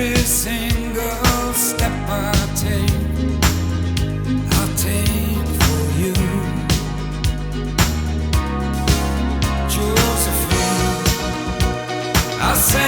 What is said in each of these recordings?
every single step I take, I take for you, Josephine. I say.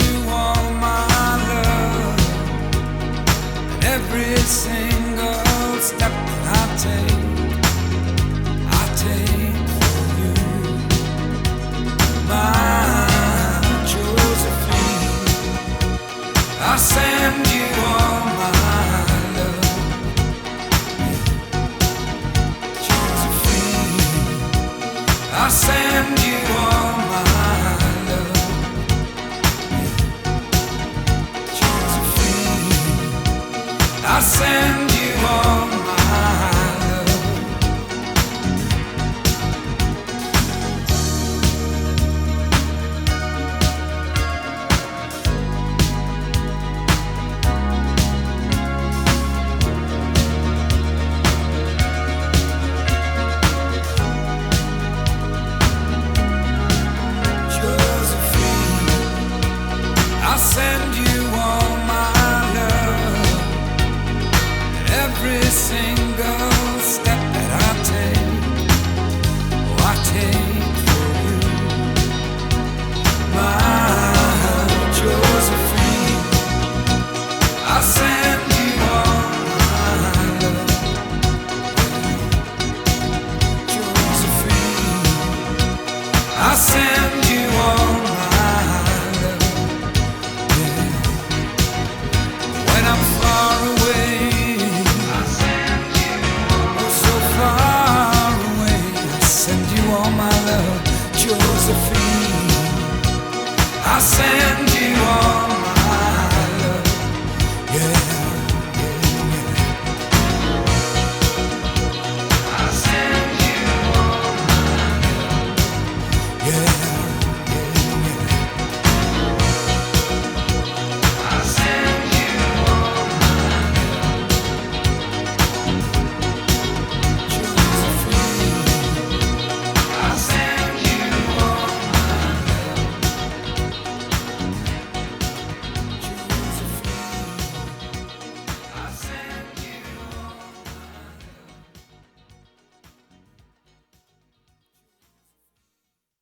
single step I take, I take you. My